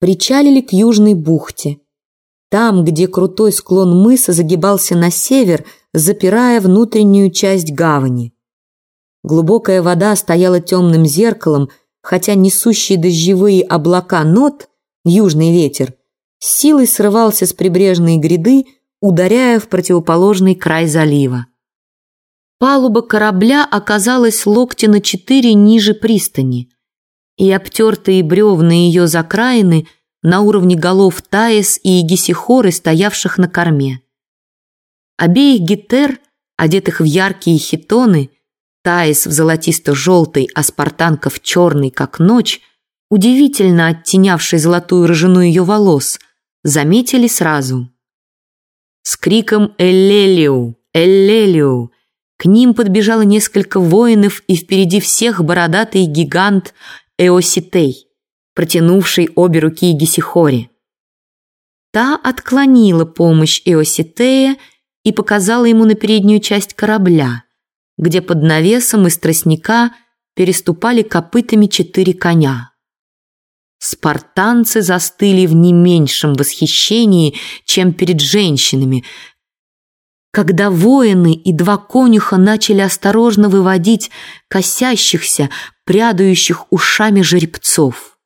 причалили к южной бухте. Там, где крутой склон мыса загибался на север, запирая внутреннюю часть гавани. Глубокая вода стояла темным зеркалом, хотя несущие дождевые облака нот, южный ветер, силой срывался с прибрежной гряды, ударяя в противоположный край залива. Палуба корабля оказалась локти на четыре ниже пристани, и обтертые бревна ее закраины на уровне голов Таис и Гесихоры, стоявших на корме. Обеих гетер, одетых в яркие хитоны, Таис в золотисто-желтой, а спартанка в черный, как ночь, удивительно оттенявший золотую рыжину ее волос, заметили сразу. С криком «Эллелиу! Эллелиу!» К ним подбежало несколько воинов, и впереди всех бородатый гигант Эоситей, протянувший обе руки Гесихоре. Та отклонила помощь Эоситея и показала ему на переднюю часть корабля, где под навесом из тростника переступали копытами четыре коня. Спартанцы застыли в не меньшем восхищении, чем перед женщинами, когда воины и два конюха начали осторожно выводить косящихся, прядающих ушами жеребцов.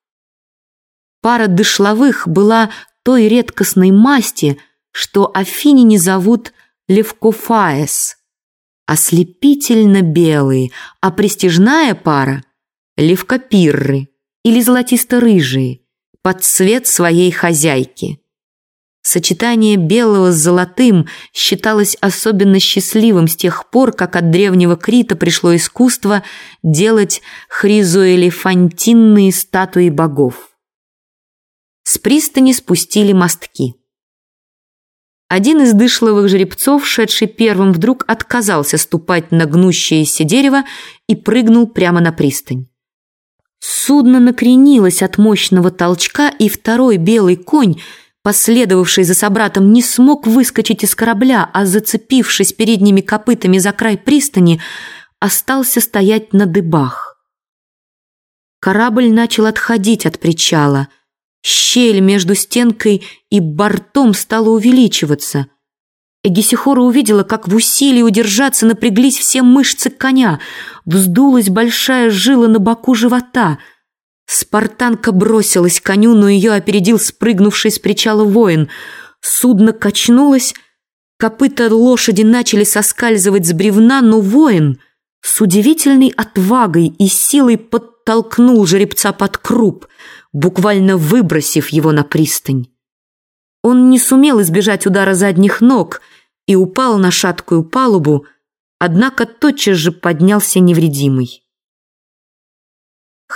Пара дышловых была той редкостной масти, что афиняне зовут левкофаес, ослепительно белые, а престижная пара – левкопирры или золотисто-рыжие, под цвет своей хозяйки. Сочетание белого с золотым считалось особенно счастливым с тех пор, как от древнего Крита пришло искусство делать хризоэлефантинные статуи богов. С пристани спустили мостки. Один из дышловых жеребцов, шедший первым, вдруг отказался ступать на гнущееся дерево и прыгнул прямо на пристань. Судно накренилось от мощного толчка, и второй белый конь – последовавший за собратом, не смог выскочить из корабля, а, зацепившись передними копытами за край пристани, остался стоять на дыбах. Корабль начал отходить от причала. Щель между стенкой и бортом стала увеличиваться. Эгисихора увидела, как в усилии удержаться напряглись все мышцы коня. Вздулась большая жила на боку живота — Спартанка бросилась к коню, но ее опередил спрыгнувший с причала воин. Судно качнулось, копыта лошади начали соскальзывать с бревна, но воин с удивительной отвагой и силой подтолкнул жеребца под круп, буквально выбросив его на пристань. Он не сумел избежать удара задних ног и упал на шаткую палубу, однако тотчас же поднялся невредимый.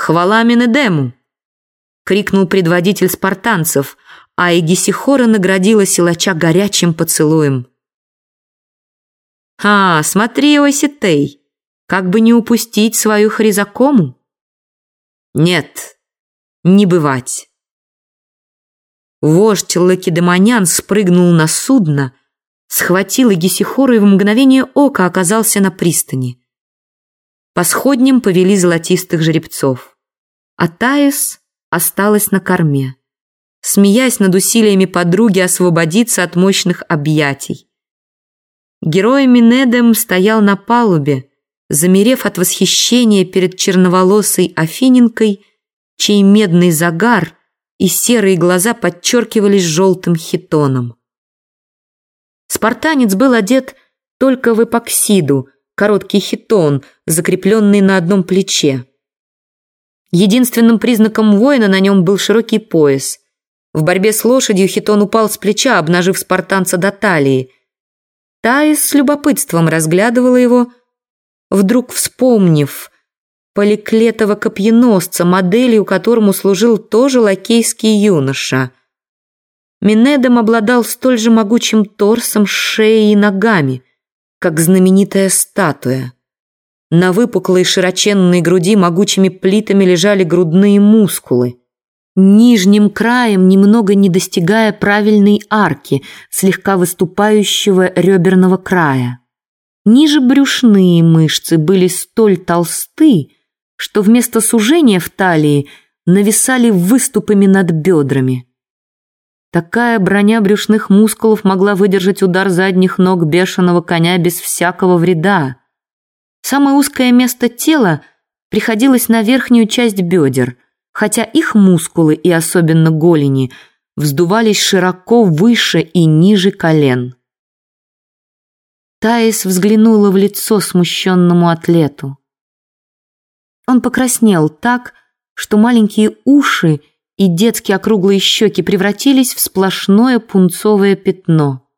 «Хвала Менедему!» — крикнул предводитель спартанцев, а Эгисихора наградила силача горячим поцелуем. «А, смотри, Оситей, как бы не упустить свою хризакому?» «Нет, не бывать!» Вождь Лакедемонян спрыгнул на судно, схватил Эгисихору и в мгновение ока оказался на пристани. По сходням повели золотистых жеребцов. А Таис осталась на корме, смеясь над усилиями подруги освободиться от мощных объятий. Герой Минедем стоял на палубе, замерев от восхищения перед черноволосой Афиненкой, чей медный загар и серые глаза подчеркивались желтым хитоном. Спартанец был одет только в эпоксиду, короткий хитон, закрепленный на одном плече. Единственным признаком воина на нем был широкий пояс. В борьбе с лошадью хитон упал с плеча, обнажив спартанца до талии. Таис с любопытством разглядывала его, вдруг вспомнив поликлетого копьеносца, моделью которому служил тоже лакейский юноша. Минедом обладал столь же могучим торсом, шеей и ногами как знаменитая статуя. На выпуклой широченной груди могучими плитами лежали грудные мускулы. Нижним краем, немного не достигая правильной арки, слегка выступающего реберного края. Ниже брюшные мышцы были столь толсты, что вместо сужения в талии нависали выступами над бедрами. Такая броня брюшных мускулов могла выдержать удар задних ног бешеного коня без всякого вреда. Самое узкое место тела приходилось на верхнюю часть бедер, хотя их мускулы и особенно голени вздувались широко выше и ниже колен. Таис взглянула в лицо смущенному атлету. Он покраснел так, что маленькие уши и детские округлые щеки превратились в сплошное пунцовое пятно.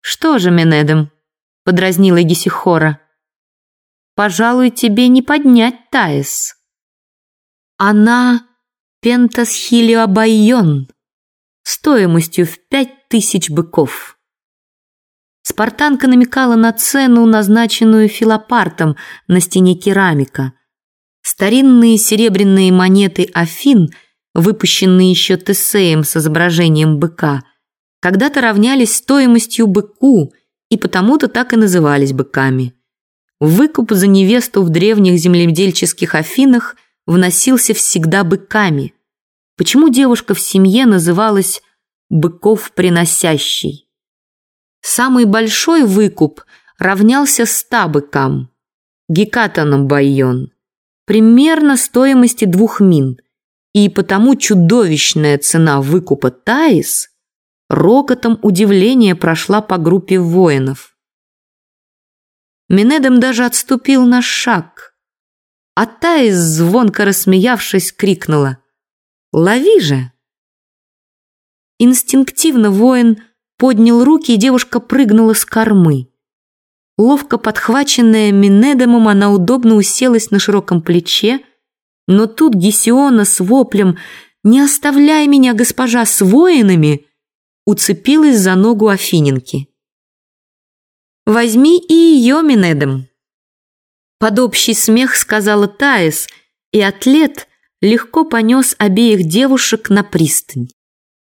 «Что же, Менедем?» — подразнила Гесихора. «Пожалуй, тебе не поднять Таис. Она пентасхилиобайон стоимостью в пять тысяч быков». Спартанка намекала на цену, назначенную филопартом на стене керамика. Старинные серебряные монеты Афин, выпущенные еще Тесеем с изображением быка, когда-то равнялись стоимостью быку и потому-то так и назывались быками. Выкуп за невесту в древних земледельческих Афинах вносился всегда быками. Почему девушка в семье называлась «быков приносящей»? Самый большой выкуп равнялся ста быкам. Гекатоном байон. Примерно стоимости двух мин. И потому чудовищная цена выкупа Таис рокотом удивления прошла по группе воинов. Минедем даже отступил на шаг. А Таис, звонко рассмеявшись, крикнула «Лови же!». Инстинктивно воин – поднял руки, и девушка прыгнула с кормы. Ловко подхваченная Минедемом, она удобно уселась на широком плече, но тут Гесиона с воплем «Не оставляй меня, госпожа, с воинами!» Уцепилась за ногу Афиненки. «Возьми и ее, Минедем!» Под общий смех сказала Таис, и атлет легко понес обеих девушек на пристань.